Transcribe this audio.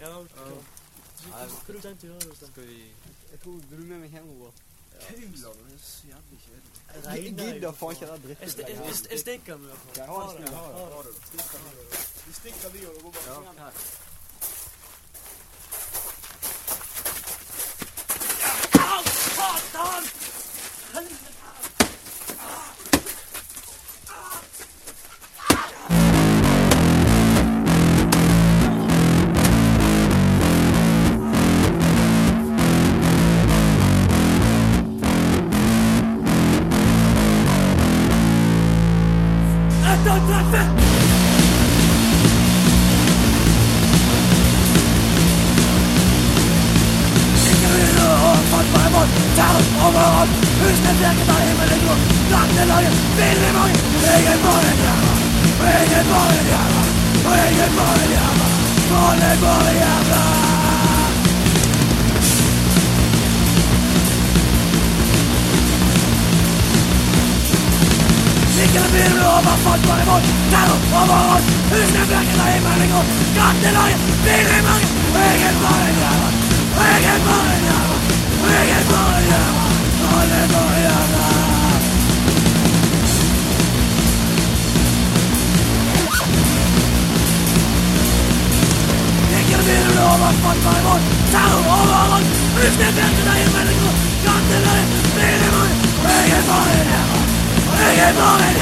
Ja, Hvor den turen hos deg? Skal vi Jeg tror du med meg hjemover. Kølla, det er så jævlig kjedelig. Jeg gidder faen ikke den dritten. Jeg stikker med dere. Ha det. Vi stikker, vi. og går bare hjem. Ingen morgon jävlar, ingen morgon jävlar Ikke begynner å være falt bare vår Terror over oss Husene blekker seg i meldinger Gattene lager Biler i magen Og jeg er bare en jævla Og jeg er bare en jævla Og jeg er bare en jævla Alle er bare jævla Ikke begynner å være falt bare vår Terror over oss Husene blekker seg i meldinger Gattene lager Biler i magen Og jeg er bare en jævla Og jeg er bare en jævla